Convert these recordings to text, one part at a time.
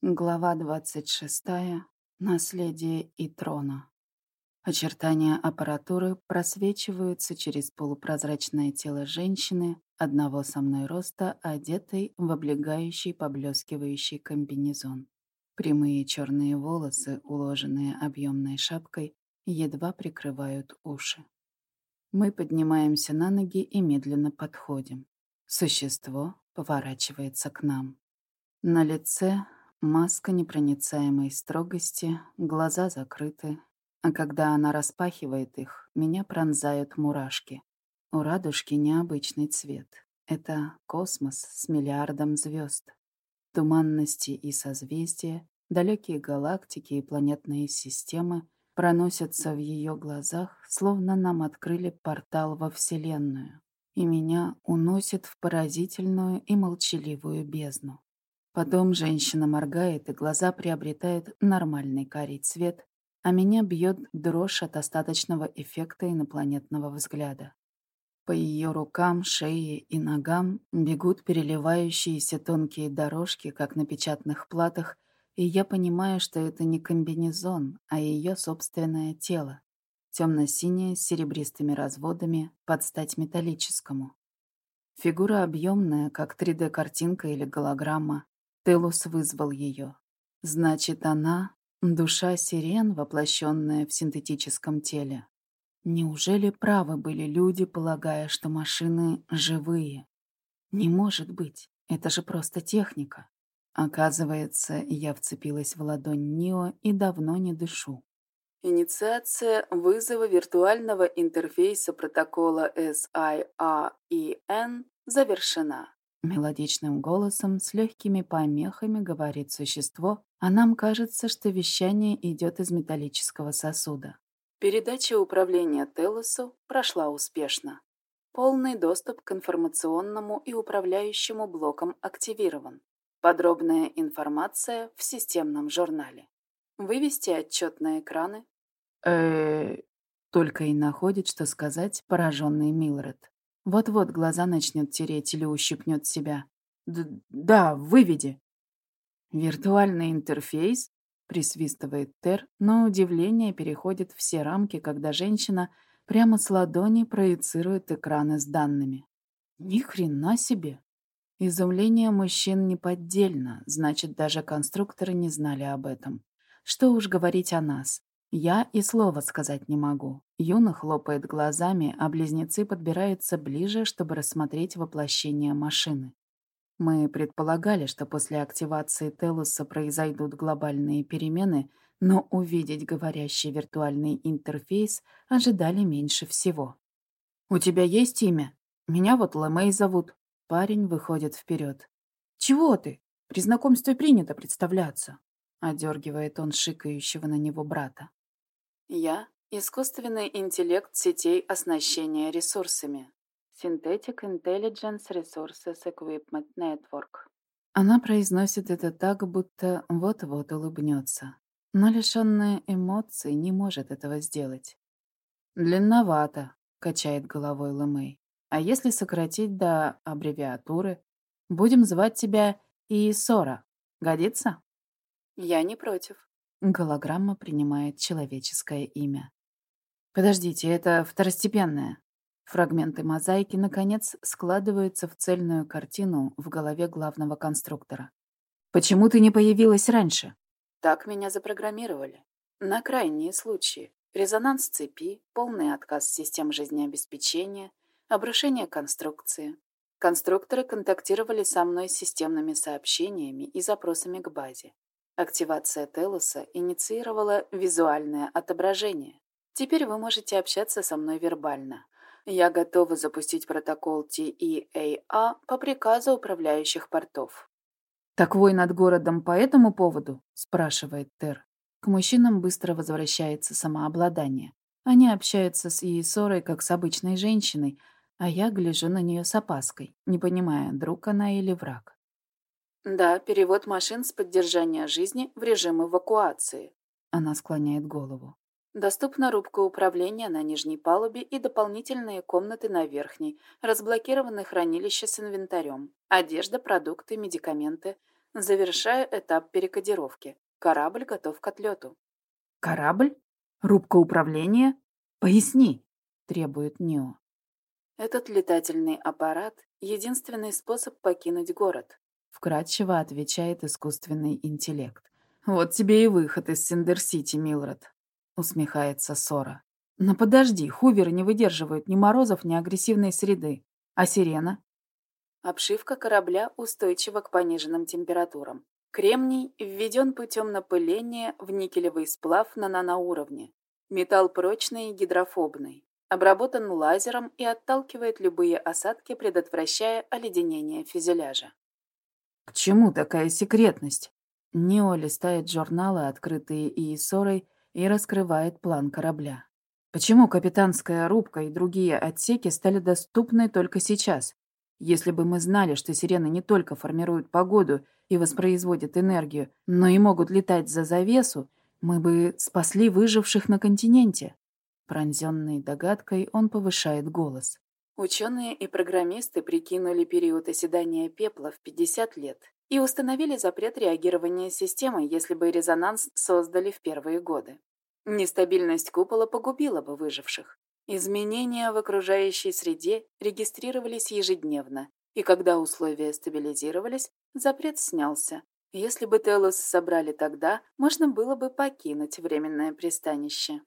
Глава 26. Наследие и трона. Очертания аппаратуры просвечиваются через полупрозрачное тело женщины, одного со мной роста, одетой в облегающий поблескивающий комбинезон. Прямые черные волосы, уложенные объемной шапкой, едва прикрывают уши. Мы поднимаемся на ноги и медленно подходим. Существо поворачивается к нам. На лице Маска непроницаемой строгости, глаза закрыты, а когда она распахивает их, меня пронзают мурашки. У радужки необычный цвет. Это космос с миллиардом звезд. Туманности и созвездия, далекие галактики и планетные системы проносятся в ее глазах, словно нам открыли портал во Вселенную, и меня уносит в поразительную и молчаливую бездну. Потом женщина моргает, и глаза приобретают нормальный карий цвет, а меня бьет дрожь от остаточного эффекта инопланетного взгляда. По ее рукам, шее и ногам бегут переливающиеся тонкие дорожки, как на печатных платах, и я понимаю, что это не комбинезон, а ее собственное тело, темно-синее с серебристыми разводами под стать металлическому. Фигура объемная, как 3D-картинка или голограмма, Телус вызвал ее. Значит, она — душа сирен, воплощенная в синтетическом теле. Неужели правы были люди, полагая, что машины живые? Не может быть, это же просто техника. Оказывается, я вцепилась в ладонь Нио и давно не дышу. Инициация вызова виртуального интерфейса протокола SIAEN завершена. Мелодичным голосом с легкими помехами говорит существо, а нам кажется, что вещание идет из металлического сосуда. Передача управления Телосу прошла успешно. Полный доступ к информационному и управляющему блокам активирован. Подробная информация в системном журнале. Вывести отчет на экраны? э Только и находит, что сказать пораженный Милред. Вот-вот глаза начнет тереть или ущипнет себя. Д «Да, выведи!» «Виртуальный интерфейс?» — присвистывает Тер, но удивление переходит все рамки, когда женщина прямо с ладони проецирует экраны с данными. Ни хрена себе! Изумление мужчин неподдельно, значит, даже конструкторы не знали об этом. Что уж говорить о нас. Я и слова сказать не могу. Юна хлопает глазами, а близнецы подбираются ближе, чтобы рассмотреть воплощение машины. Мы предполагали, что после активации Телуса произойдут глобальные перемены, но увидеть говорящий виртуальный интерфейс ожидали меньше всего. «У тебя есть имя? Меня вот Лэмэй зовут». Парень выходит вперед. «Чего ты? При знакомстве принято представляться», — одергивает он шикающего на него брата. Я – искусственный интеллект сетей оснащения ресурсами. Synthetic Intelligence Resources Equipment Network. Она произносит это так, будто вот-вот улыбнется. Но лишённая эмоций не может этого сделать. «Длинновато», — качает головой Лэмэй. «А если сократить до аббревиатуры? Будем звать тебя Иисора. Годится?» «Я не против». Голограмма принимает человеческое имя. Подождите, это второстепенное. Фрагменты мозаики, наконец, складываются в цельную картину в голове главного конструктора. «Почему ты не появилась раньше?» Так меня запрограммировали. На крайние случаи. Резонанс цепи, полный отказ систем жизнеобеспечения, обрушение конструкции. Конструкторы контактировали со мной системными сообщениями и запросами к базе. Активация Телуса инициировала визуальное отображение. Теперь вы можете общаться со мной вербально. Я готова запустить протокол TEAA по приказу управляющих портов. «Так вой над городом по этому поводу?» – спрашивает Тер. К мужчинам быстро возвращается самообладание. Они общаются с Иисорой как с обычной женщиной, а я гляжу на нее с опаской, не понимая, друг она или враг. Да, перевод машин с поддержания жизни в режим эвакуации. Она склоняет голову. Доступна рубка управления на нижней палубе и дополнительные комнаты на верхней, разблокированы хранилища с инвентарем, одежда, продукты, медикаменты, Завершаю этап перекодировки. Корабль готов к отлету. «Корабль? Рубка управления? Поясни!» — требует Нио. «Этот летательный аппарат — единственный способ покинуть город», — вкратчиво отвечает искусственный интеллект. «Вот тебе и выход из Синдер-Сити, Милред», — усмехается Сора. «Но подожди, хуверы не выдерживают ни морозов, ни агрессивной среды. А сирена?» Обшивка корабля устойчива к пониженным температурам. Кремний введен путем напыления в никелевый сплав на наноуровне. Металл прочный и гидрофобный. Обработан лазером и отталкивает любые осадки, предотвращая оледенение фюзеляжа. К чему такая секретность? Нео листает журналы, открытые Иисорой, и раскрывает план корабля. Почему капитанская рубка и другие отсеки стали доступны только сейчас? Если бы мы знали, что сирены не только формируют погоду и воспроизводят энергию, но и могут летать за завесу, мы бы спасли выживших на континенте. Пронзенный догадкой, он повышает голос. Ученые и программисты прикинули период оседания пепла в 50 лет и установили запрет реагирования системы, если бы резонанс создали в первые годы. Нестабильность купола погубила бы выживших. Изменения в окружающей среде регистрировались ежедневно, и когда условия стабилизировались, запрет снялся. Если бы Телос собрали тогда, можно было бы покинуть временное пристанище.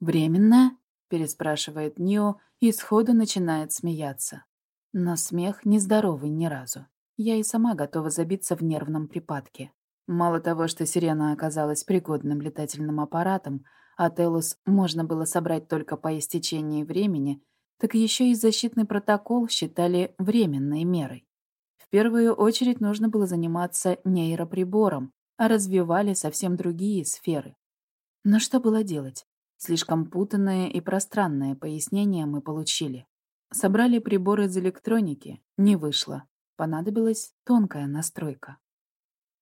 «Временное?» — переспрашивает Нио и сходу начинает смеяться. Но смех нездоровый ни разу. Я и сама готова забиться в нервном припадке. Мало того, что сирена оказалась пригодным летательным аппаратом, а Телус можно было собрать только по истечении времени, так еще и защитный протокол считали временной мерой. В первую очередь нужно было заниматься нейроприбором, а развивали совсем другие сферы. Но что было делать? Слишком путанное и пространное пояснение мы получили. Собрали прибор из электроники, не вышло. Понадобилась тонкая настройка.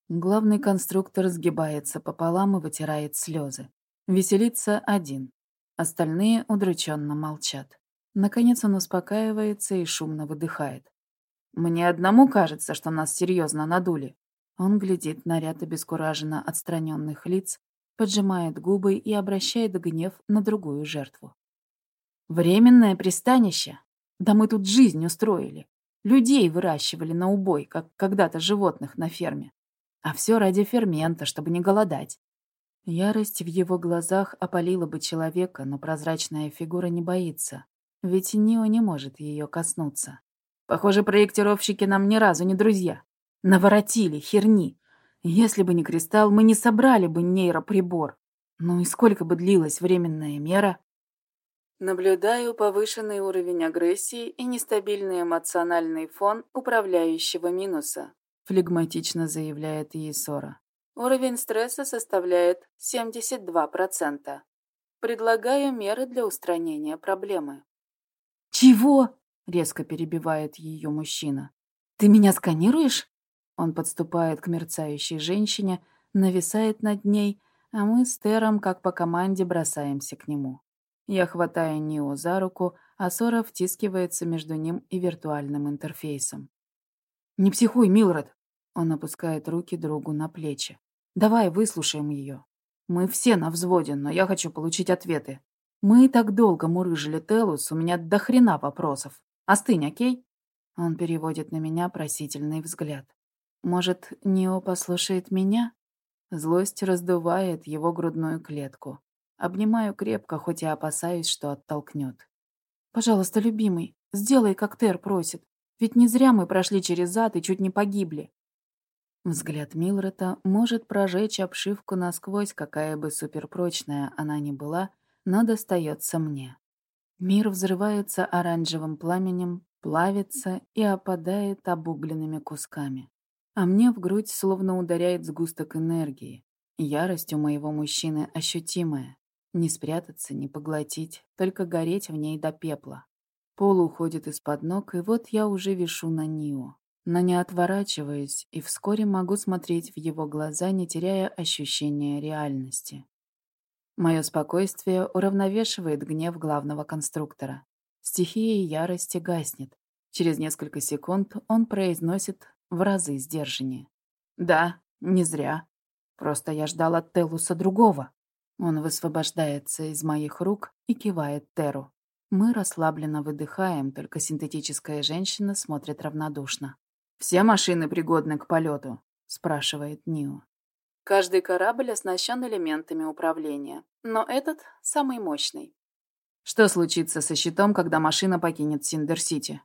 Главный конструктор сгибается пополам и вытирает слезы. Веселится один. Остальные удрученно молчат. Наконец он успокаивается и шумно выдыхает. «Мне одному кажется, что нас серьезно надули». Он глядит на ряд обескураженно отстраненных лиц, поджимает губы и обращает гнев на другую жертву. «Временное пристанище? Да мы тут жизнь устроили. Людей выращивали на убой, как когда-то животных на ферме. А все ради фермента, чтобы не голодать. Ярость в его глазах опалила бы человека, но прозрачная фигура не боится, ведь Нио не может ее коснуться. Похоже, проектировщики нам ни разу не друзья. Наворотили херни. Если бы не кристалл, мы не собрали бы нейроприбор. Ну и сколько бы длилась временная мера? Наблюдаю повышенный уровень агрессии и нестабильный эмоциональный фон управляющего минуса, флегматично заявляет Иесора. Уровень стресса составляет 72%. Предлагаю меры для устранения проблемы. «Чего?» — резко перебивает ее мужчина. «Ты меня сканируешь?» Он подступает к мерцающей женщине, нависает над ней, а мы с Тером, как по команде, бросаемся к нему. Я хватаю Нио за руку, а Сора втискивается между ним и виртуальным интерфейсом. «Не психуй, Милред!» Он опускает руки другу на плечи. Давай выслушаем ее. Мы все на взводе, но я хочу получить ответы. Мы так долго мурыжили Телус, у меня до хрена вопросов. Остынь, окей?» Он переводит на меня просительный взгляд. «Может, Нео послушает меня?» Злость раздувает его грудную клетку. Обнимаю крепко, хоть и опасаюсь, что оттолкнет. «Пожалуйста, любимый, сделай, как Тер просит. Ведь не зря мы прошли через ад и чуть не погибли. Взгляд Милрета может прожечь обшивку насквозь, какая бы суперпрочная она ни была, но достается мне. Мир взрывается оранжевым пламенем, плавится и опадает обугленными кусками. А мне в грудь словно ударяет сгусток энергии. Ярость у моего мужчины ощутимая. Не спрятаться, не поглотить, только гореть в ней до пепла. Пол уходит из-под ног, и вот я уже вишу на Нио но не отворачиваюсь и вскоре могу смотреть в его глаза, не теряя ощущения реальности. Мое спокойствие уравновешивает гнев главного конструктора. Стихия ярости гаснет. Через несколько секунд он произносит в разы сдержаннее. Да, не зря. Просто я ждал от Телуса другого. Он высвобождается из моих рук и кивает Теру. Мы расслабленно выдыхаем, только синтетическая женщина смотрит равнодушно. «Все машины пригодны к полету?» – спрашивает Нио. Каждый корабль оснащен элементами управления, но этот самый мощный. Что случится со щитом, когда машина покинет Синдер-Сити?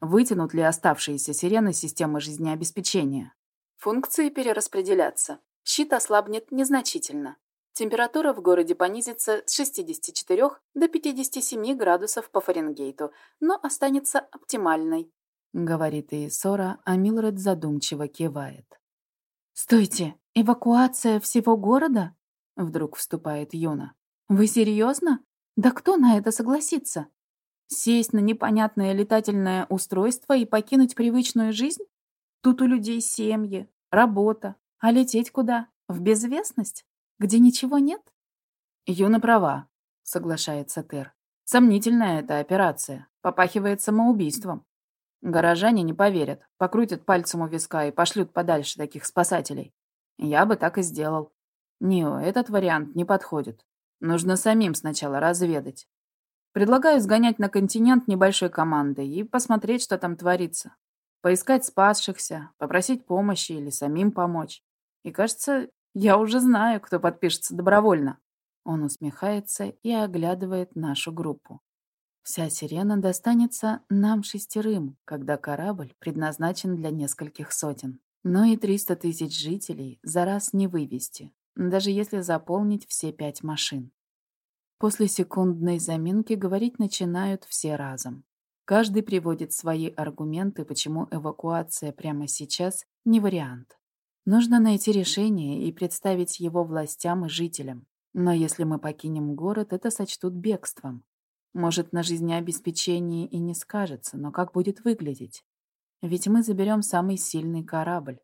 Вытянут ли оставшиеся сирены системы жизнеобеспечения? Функции перераспределятся. Щит ослабнет незначительно. Температура в городе понизится с 64 до 57 градусов по Фаренгейту, но останется оптимальной. Говорит ИИ Соре, а Милред задумчиво кивает. «Стойте, эвакуация всего города?» Вдруг вступает Юна. «Вы серьезно? Да кто на это согласится? Сесть на непонятное летательное устройство и покинуть привычную жизнь? Тут у людей семьи, работа. А лететь куда? В безвестность? Где ничего нет? Юна права, соглашается Тер. Сомнительная эта операция. Попахивает самоубийством. Горожане не поверят, покрутят пальцем у виска и пошлют подальше таких спасателей. Я бы так и сделал. Нио, этот вариант не подходит. Нужно самим сначала разведать. Предлагаю сгонять на континент небольшой командой и посмотреть, что там творится. Поискать спасшихся, попросить помощи или самим помочь. И кажется, я уже знаю, кто подпишется добровольно. Он усмехается и оглядывает нашу группу. Вся сирена достанется нам шестерым, когда корабль предназначен для нескольких сотен. Но и 300 тысяч жителей за раз не вывести, даже если заполнить все пять машин. После секундной заминки говорить начинают все разом. Каждый приводит свои аргументы, почему эвакуация прямо сейчас не вариант. Нужно найти решение и представить его властям и жителям. Но если мы покинем город, это сочтут бегством. Может, на жизнеобеспечении и не скажется, но как будет выглядеть? Ведь мы заберем самый сильный корабль.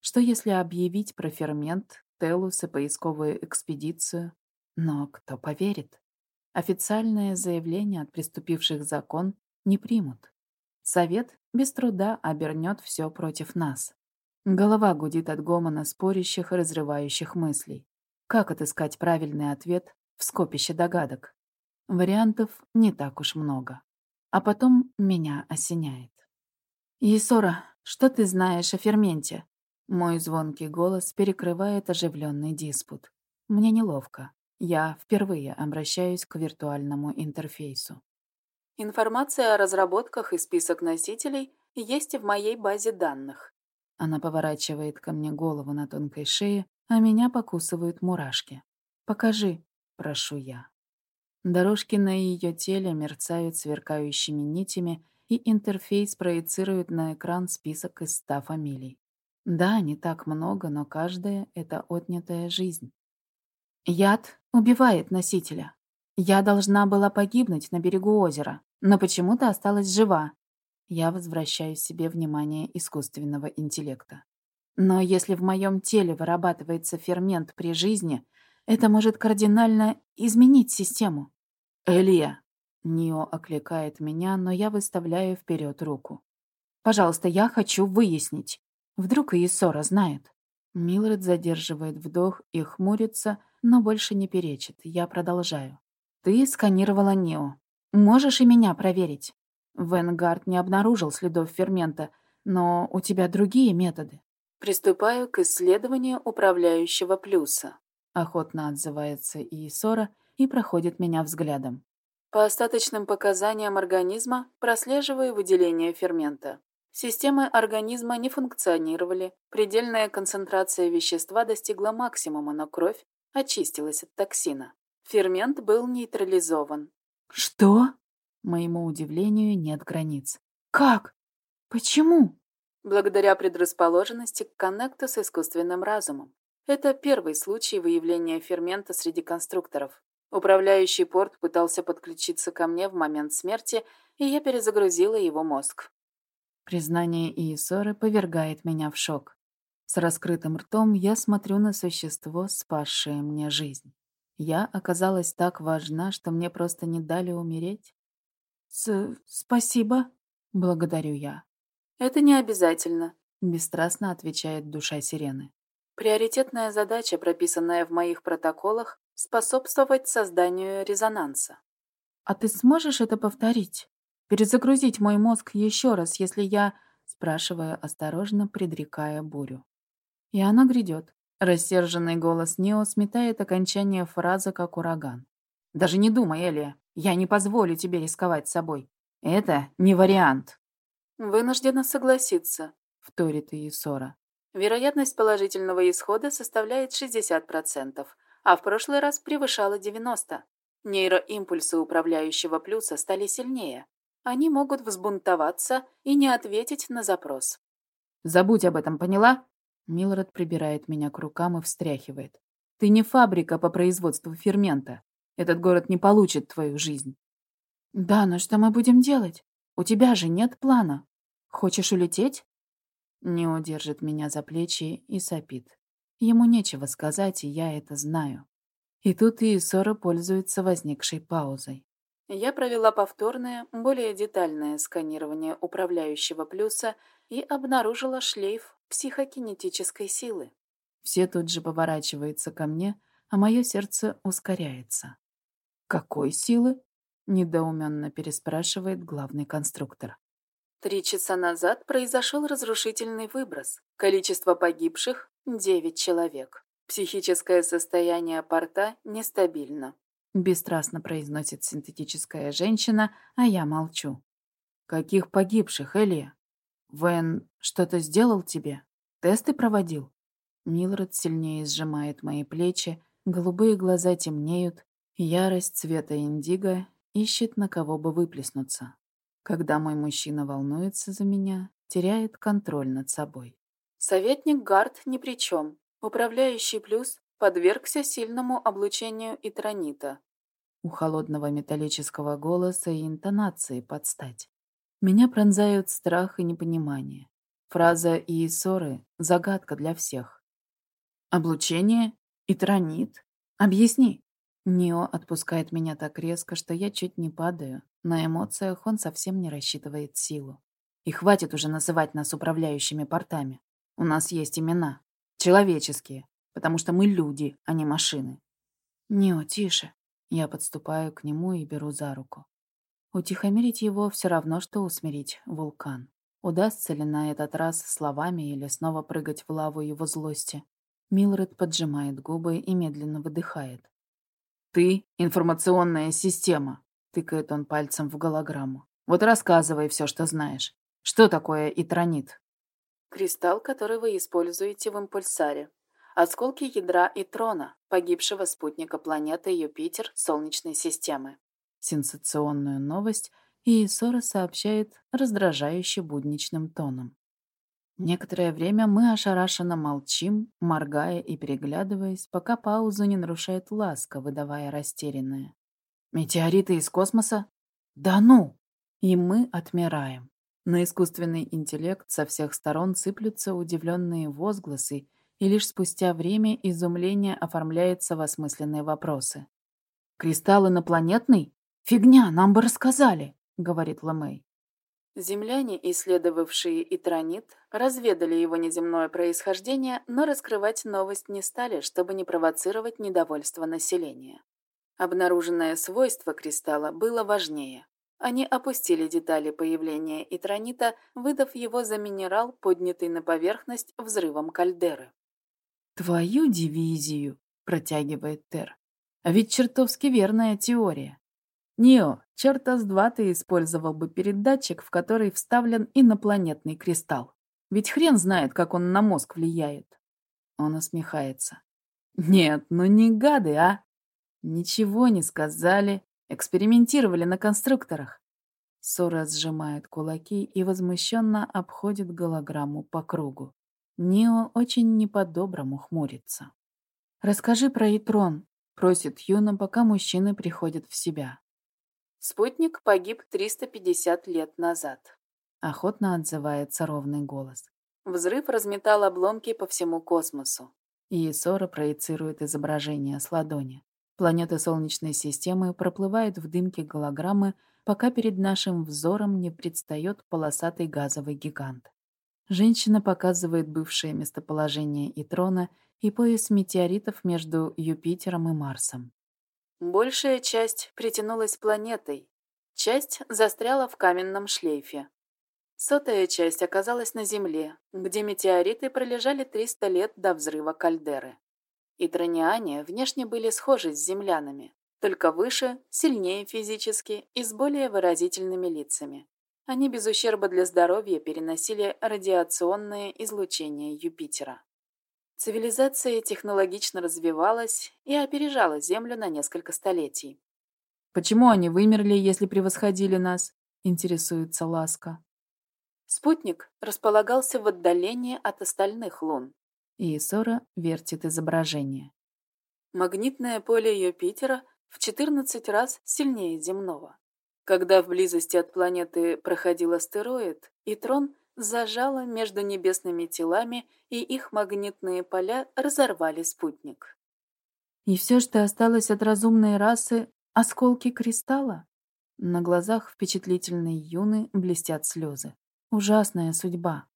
Что если объявить про фермент, Телус и поисковую экспедицию? Но кто поверит? Официальное заявление от приступивших закон не примут. Совет без труда обернет все против нас. Голова гудит от гомона спорящих и разрывающих мыслей. Как отыскать правильный ответ в скопище догадок? Вариантов не так уж много. А потом меня осеняет. «Есора, что ты знаешь о ферменте?» Мой звонкий голос перекрывает оживленный диспут. Мне неловко. Я впервые обращаюсь к виртуальному интерфейсу. Информация о разработках и список носителей есть в моей базе данных. Она поворачивает ко мне голову на тонкой шее, а меня покусывают мурашки. «Покажи», — прошу я. Дорожки на ее теле мерцают сверкающими нитями, и интерфейс проецирует на экран список из ста фамилий. Да, не так много, но каждая — это отнятая жизнь. Яд убивает носителя. Я должна была погибнуть на берегу озера, но почему-то осталась жива. Я возвращаю себе внимание искусственного интеллекта. Но если в моем теле вырабатывается фермент при жизни, это может кардинально изменить систему. «Элия!» Нио окликает меня, но я выставляю вперед руку. «Пожалуйста, я хочу выяснить. Вдруг и Исора знает?» Милред задерживает вдох и хмурится, но больше не перечит. Я продолжаю. «Ты сканировала Нео. Можешь и меня проверить. Венгард не обнаружил следов фермента, но у тебя другие методы». «Приступаю к исследованию управляющего плюса», — охотно отзывается Иисора и проходит меня взглядом. По остаточным показаниям организма прослеживаю выделение фермента. Системы организма не функционировали, предельная концентрация вещества достигла максимума, но кровь очистилась от токсина. Фермент был нейтрализован. «Что?» Моему удивлению нет границ. «Как? Почему?» Благодаря предрасположенности к коннекту с искусственным разумом. Это первый случай выявления фермента среди конструкторов. Управляющий порт пытался подключиться ко мне в момент смерти, и я перезагрузила его мозг. Признание Иисоры повергает меня в шок. С раскрытым ртом я смотрю на существо, спасшее мне жизнь. Я оказалась так важна, что мне просто не дали умереть. С «Спасибо», — благодарю я. «Это не обязательно. — бесстрастно отвечает душа сирены. «Приоритетная задача, прописанная в моих протоколах, способствовать созданию резонанса». «А ты сможешь это повторить? Перезагрузить мой мозг еще раз, если я...» Спрашиваю осторожно, предрекая бурю. И она грядет. Рассерженный голос Нео сметает окончание фразы, как ураган. «Даже не думай, Элия. Я не позволю тебе рисковать собой. Это не вариант». «Вынуждена согласиться», — вторит Иисора. «Вероятность положительного исхода составляет 60%, а в прошлый раз превышала 90%. Нейроимпульсы управляющего плюса стали сильнее. Они могут взбунтоваться и не ответить на запрос». «Забудь об этом, поняла?» Милред прибирает меня к рукам и встряхивает. «Ты не фабрика по производству фермента. Этот город не получит твою жизнь». «Да, но что мы будем делать? У тебя же нет плана. Хочешь улететь?» Не удержит меня за плечи и сопит. Ему нечего сказать, и я это знаю. И тут и Исора пользуется возникшей паузой. Я провела повторное, более детальное сканирование управляющего плюса и обнаружила шлейф психокинетической силы. Все тут же поворачиваются ко мне, а мое сердце ускоряется. «Какой силы?» — недоуменно переспрашивает главный конструктор. Три часа назад произошел разрушительный выброс. Количество погибших — девять человек. Психическое состояние порта нестабильно. Бесстрастно произносит синтетическая женщина, а я молчу. «Каких погибших, Элия? Вен что-то сделал тебе? Тесты проводил?» Милред сильнее сжимает мои плечи, голубые глаза темнеют, ярость цвета индиго ищет на кого бы выплеснуться. Когда мой мужчина волнуется за меня, теряет контроль над собой. Советник Гард ни при чем. Управляющий плюс подвергся сильному облучению итронита. У холодного металлического голоса и интонации подстать. Меня пронзают страх и непонимание. Фраза Иисоры — загадка для всех. «Облучение? Итронит? Объясни!» Нео отпускает меня так резко, что я чуть не падаю. На эмоциях он совсем не рассчитывает силу. И хватит уже называть нас управляющими портами. У нас есть имена. Человеческие. Потому что мы люди, а не машины. Нео, тише. Я подступаю к нему и беру за руку. Утихомирить его все равно, что усмирить вулкан. Удастся ли на этот раз словами или снова прыгать в лаву его злости? Милред поджимает губы и медленно выдыхает. «Ты — информационная система», — тыкает он пальцем в голограмму. «Вот рассказывай все, что знаешь. Что такое итронит?» «Кристалл, который вы используете в импульсаре. Осколки ядра Итрона, погибшего спутника планеты Юпитер Солнечной системы». Сенсационную новость Иисора сообщает раздражающе будничным тоном. Некоторое время мы ошарашенно молчим, моргая и переглядываясь, пока паузу не нарушает ласка, выдавая растерянное. «Метеориты из космоса? Да ну!» И мы отмираем. На искусственный интеллект со всех сторон сыплются удивленные возгласы, и лишь спустя время изумление оформляется в осмысленные вопросы. «Кристалл инопланетный? Фигня, нам бы рассказали!» — говорит Ламей. Земляне, исследовавшие итронит, разведали его неземное происхождение, но раскрывать новость не стали, чтобы не провоцировать недовольство населения. Обнаруженное свойство кристалла было важнее. Они опустили детали появления итронита, выдав его за минерал, поднятый на поверхность взрывом кальдеры. «Твою дивизию!» – протягивает Тер. «А ведь чертовски верная теория. Нио, черта с два ты использовал бы передатчик, в который вставлен инопланетный кристалл. Ведь хрен знает, как он на мозг влияет. Он усмехается. Нет, ну не гады, а? Ничего не сказали, экспериментировали на конструкторах. Сора сжимает кулаки и возмущенно обходит голограмму по кругу. Нио очень не по-доброму хмурится. «Расскажи про Итрон», — просит Юна, пока мужчины приходят в себя. Спутник погиб 350 лет назад. Охотно отзывается ровный голос. Взрыв разметал обломки по всему космосу. И Сора проецирует изображение с ладони. Планеты Солнечной системы проплывают в дымке голограммы, пока перед нашим взором не предстает полосатый газовый гигант. Женщина показывает бывшее местоположение Итрона и пояс метеоритов между Юпитером и Марсом. Большая часть притянулась планетой, часть застряла в каменном шлейфе. Сотая часть оказалась на Земле, где метеориты пролежали 300 лет до взрыва кальдеры. Итрониане внешне были схожи с землянами, только выше, сильнее физически и с более выразительными лицами. Они без ущерба для здоровья переносили радиационное излучение Юпитера. Цивилизация технологично развивалась и опережала Землю на несколько столетий. «Почему они вымерли, если превосходили нас?» – интересуется Ласка. Спутник располагался в отдалении от остальных лун. И вертит изображение. Магнитное поле Юпитера в 14 раз сильнее земного. Когда в близости от планеты проходил астероид, и трон зажало между небесными телами, и их магнитные поля разорвали спутник. И все, что осталось от разумной расы — осколки кристалла? На глазах впечатлительной юны блестят слезы. Ужасная судьба.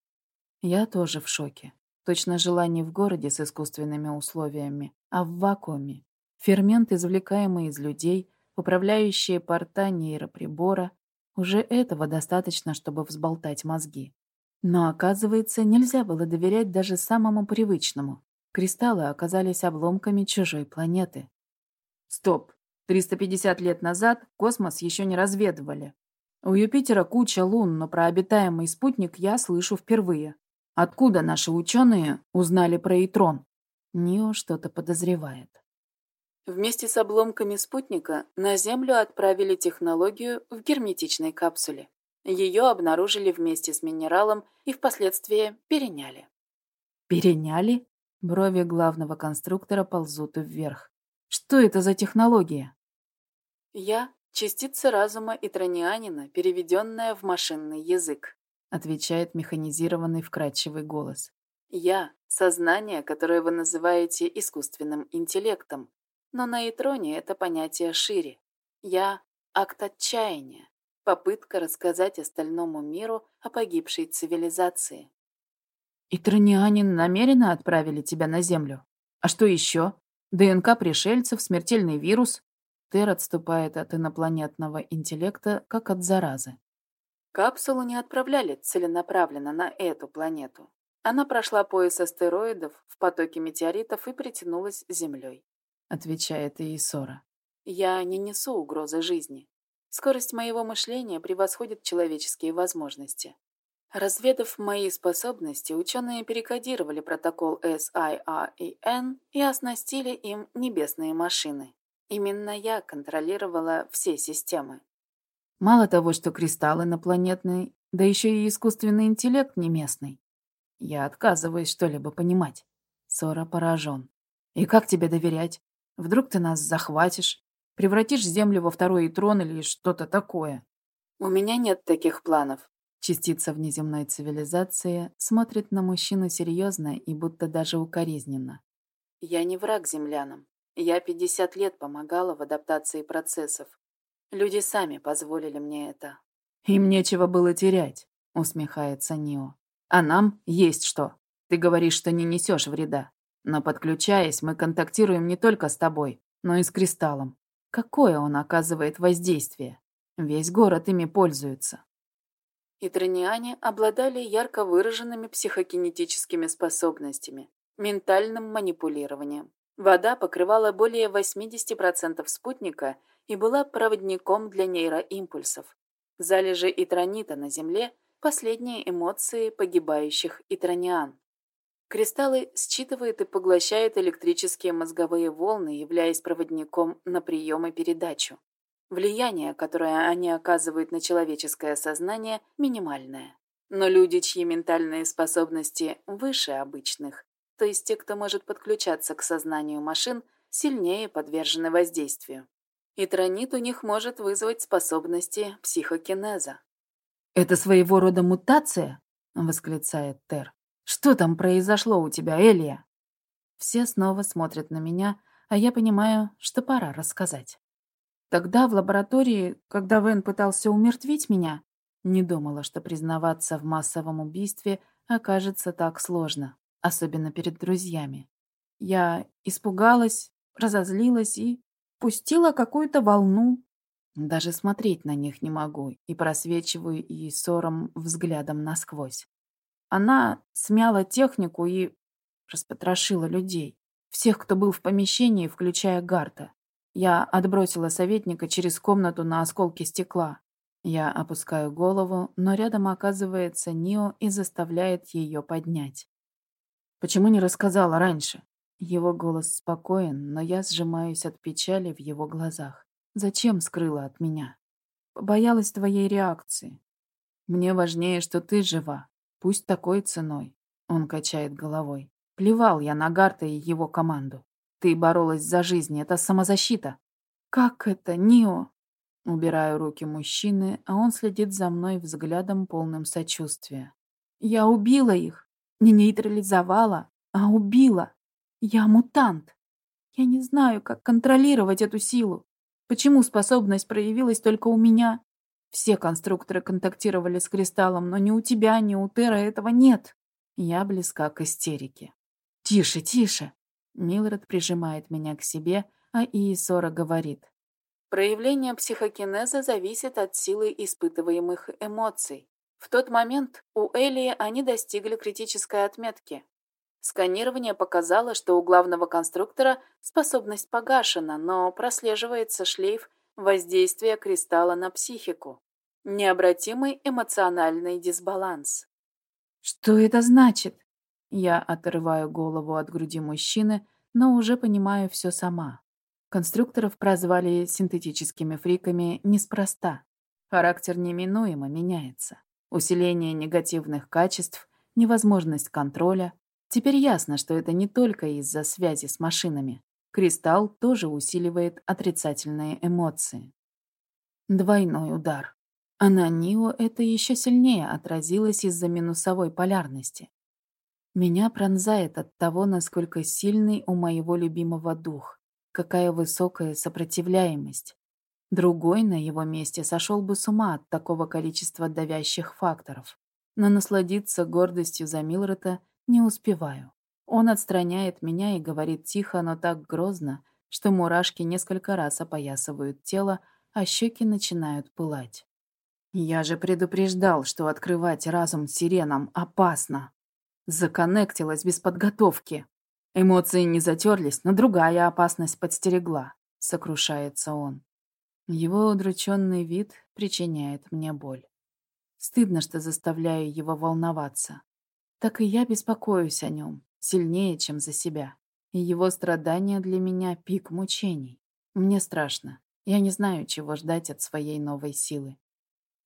Я тоже в шоке. Точно желание в городе с искусственными условиями, а в вакууме. Фермент, извлекаемый из людей — управляющие порта нейроприбора. Уже этого достаточно, чтобы взболтать мозги. Но, оказывается, нельзя было доверять даже самому привычному. Кристаллы оказались обломками чужой планеты. Стоп. 350 лет назад космос еще не разведывали. У Юпитера куча лун, но про обитаемый спутник я слышу впервые. Откуда наши ученые узнали про Итрон? Нио что-то подозревает. Вместе с обломками спутника на Землю отправили технологию в герметичной капсуле. Ее обнаружили вместе с минералом и впоследствии переняли. Переняли? Брови главного конструктора ползут вверх. Что это за технология? Я — частица разума и тронианина, переведенная в машинный язык, отвечает механизированный вкрадчивый голос. Я — сознание, которое вы называете искусственным интеллектом, но на Итроне это понятие шире. Я — акт отчаяния, попытка рассказать остальному миру о погибшей цивилизации. Итронианин намеренно отправили тебя на Землю? А что еще? ДНК пришельцев, смертельный вирус? Тер отступает от инопланетного интеллекта, как от заразы. Капсулу не отправляли целенаправленно на эту планету. Она прошла пояс астероидов в потоке метеоритов и притянулась Землей отвечает Иисора. Я не несу угрозы жизни. Скорость моего мышления превосходит человеческие возможности. Разведав мои способности, ученые перекодировали протокол SIREN и оснастили им небесные машины. Именно я контролировала все системы. Мало того, что кристалл инопланетный, да еще и искусственный интеллект не местный. Я отказываюсь что-либо понимать. Сора поражен. И как тебе доверять? Вдруг ты нас захватишь, превратишь Землю во второй трон или что-то такое. У меня нет таких планов. Частица внеземной цивилизации смотрит на мужчину серьезно и будто даже укоризненно. Я не враг землянам. Я 50 лет помогала в адаптации процессов. Люди сами позволили мне это. Им нечего было терять, усмехается Нио. А нам есть что. Ты говоришь, что не несешь вреда. Но подключаясь, мы контактируем не только с тобой, но и с кристаллом. Какое он оказывает воздействие? Весь город ими пользуется. Итрониане обладали ярко выраженными психокинетическими способностями, ментальным манипулированием. Вода покрывала более 80% спутника и была проводником для нейроимпульсов. Залежи итронита на Земле – последние эмоции погибающих итрониан. Кристаллы считывают и поглощают электрические мозговые волны, являясь проводником на прием и передачу. Влияние, которое они оказывают на человеческое сознание, минимальное. Но люди, чьи ментальные способности выше обычных, то есть те, кто может подключаться к сознанию машин, сильнее подвержены воздействию. И тронит у них может вызвать способности психокинеза. «Это своего рода мутация?» — восклицает Тер. Что там произошло у тебя, Элия?» Все снова смотрят на меня, а я понимаю, что пора рассказать. Тогда в лаборатории, когда Вен пытался умертвить меня, не думала, что признаваться в массовом убийстве окажется так сложно, особенно перед друзьями. Я испугалась, разозлилась и пустила какую-то волну. Даже смотреть на них не могу и просвечиваю и ссором взглядом насквозь. Она смяла технику и распотрошила людей. Всех, кто был в помещении, включая Гарта. Я отбросила советника через комнату на осколки стекла. Я опускаю голову, но рядом оказывается Нио и заставляет ее поднять. «Почему не рассказала раньше?» Его голос спокоен, но я сжимаюсь от печали в его глазах. «Зачем скрыла от меня?» «Боялась твоей реакции. Мне важнее, что ты жива. Пусть такой ценой». Он качает головой. Плевал я на Гарта и его команду. Ты боролась за жизнь, это самозащита. Как это, Нио? Убираю руки мужчины, а он следит за мной взглядом полным сочувствия. Я убила их. Не нейтрализовала, а убила. Я мутант. Я не знаю, как контролировать эту силу. Почему способность проявилась только у меня? Все конструкторы контактировали с кристаллом, но ни у тебя, ни у Тера этого нет. Я близка к истерике. «Тише, тише!» Милред прижимает меня к себе, а Иисора говорит. Проявление психокинеза зависит от силы испытываемых эмоций. В тот момент у Элии они достигли критической отметки. Сканирование показало, что у главного конструктора способность погашена, но прослеживается шлейф воздействия кристалла на психику. Необратимый эмоциональный дисбаланс. «Что это значит?» Я отрываю голову от груди мужчины, но уже понимаю все сама. Конструкторов прозвали синтетическими фриками неспроста. Характер неминуемо меняется. Усиление негативных качеств, невозможность контроля. Теперь ясно, что это не только из-за связи с машинами. Кристалл тоже усиливает отрицательные эмоции. Двойной удар. А на Нио это еще сильнее отразилось из-за минусовой полярности. Меня пронзает от того, насколько сильный у моего любимого дух. Какая высокая сопротивляемость. Другой на его месте сошел бы с ума от такого количества давящих факторов. Но насладиться гордостью за Милрета не успеваю. Он отстраняет меня и говорит тихо, но так грозно, что мурашки несколько раз опоясывают тело, а щеки начинают пылать. «Я же предупреждал, что открывать разум сиренам опасно!» Законнектилась без подготовки. Эмоции не затерлись, но другая опасность подстерегла, сокрушается он. Его удрученный вид причиняет мне боль. Стыдно, что заставляю его волноваться. Так и я беспокоюсь о нем, сильнее, чем за себя. И его страдания для меня — пик мучений. Мне страшно. Я не знаю, чего ждать от своей новой силы.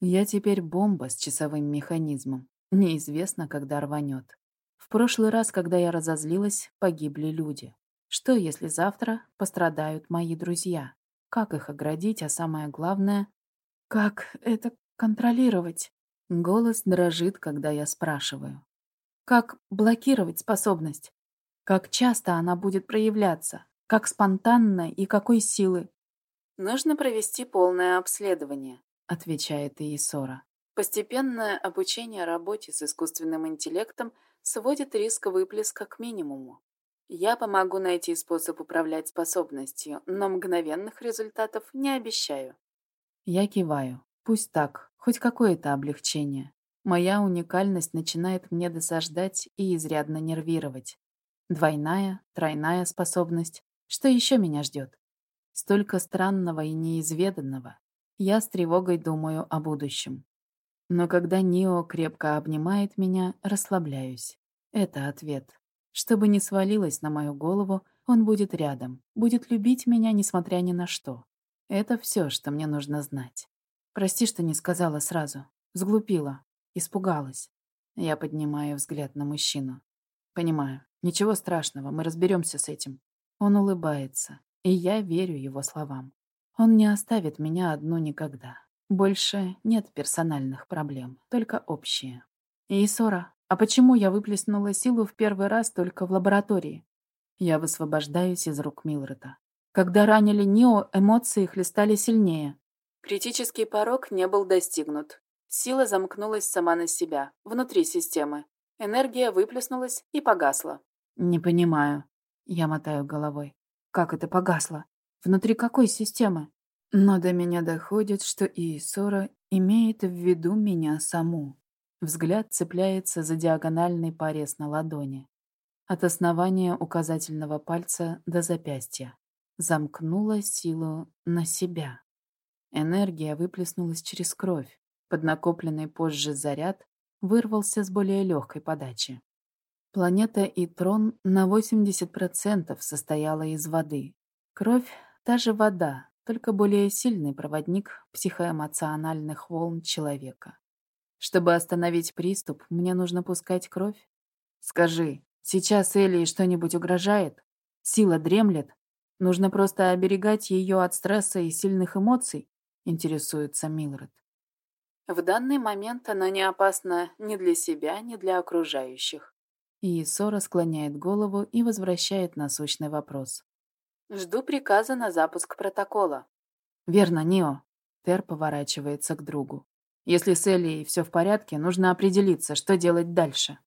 Я теперь бомба с часовым механизмом. Неизвестно, когда рванет. В прошлый раз, когда я разозлилась, погибли люди. Что, если завтра пострадают мои друзья? Как их оградить, а самое главное, как это контролировать? Голос дрожит, когда я спрашиваю. Как блокировать способность? Как часто она будет проявляться? Как спонтанно и какой силы? Нужно провести полное обследование, отвечает Иисора. Постепенное обучение работе с искусственным интеллектом – сводит риск выплеска к минимуму. Я помогу найти способ управлять способностью, но мгновенных результатов не обещаю. Я киваю. Пусть так, хоть какое-то облегчение. Моя уникальность начинает мне досаждать и изрядно нервировать. Двойная, тройная способность. Что еще меня ждет? Столько странного и неизведанного. Я с тревогой думаю о будущем. Но когда Нио крепко обнимает меня, расслабляюсь. Это ответ. Чтобы не свалилось на мою голову, он будет рядом, будет любить меня, несмотря ни на что. Это все, что мне нужно знать. Прости, что не сказала сразу. Сглупила. Испугалась. Я поднимаю взгляд на мужчину. Понимаю. Ничего страшного, мы разберемся с этим. Он улыбается, и я верю его словам. Он не оставит меня одну никогда. Больше нет персональных проблем, только общие. Исора, а почему я выплеснула силу в первый раз только в лаборатории? Я высвобождаюсь из рук Милрета. Когда ранили Нио, эмоции хлестали сильнее. Критический порог не был достигнут. Сила замкнулась сама на себя, внутри системы. Энергия выплеснулась и погасла. «Не понимаю». Я мотаю головой. «Как это погасло? Внутри какой системы?» Но до меня доходит, что Иисора имеет в виду меня саму. Взгляд цепляется за диагональный порез на ладони. От основания указательного пальца до запястья. Замкнула силу на себя. Энергия выплеснулась через кровь. Поднакопленный позже заряд вырвался с более легкой подачи. Планета Итрон на 80% состояла из воды. Кровь — та же вода, только более сильный проводник психоэмоциональных волн человека. Чтобы остановить приступ, мне нужно пускать кровь? Скажи, сейчас Элли что-нибудь угрожает? Сила дремлет? Нужно просто оберегать ее от стресса и сильных эмоций? Интересуется Милред. В данный момент она не опасна ни для себя, ни для окружающих. И Сора склоняет голову и возвращает насущный вопрос. «Жду приказа на запуск протокола». «Верно, Нио». Тер поворачивается к другу. «Если с Элией все в порядке, нужно определиться, что делать дальше».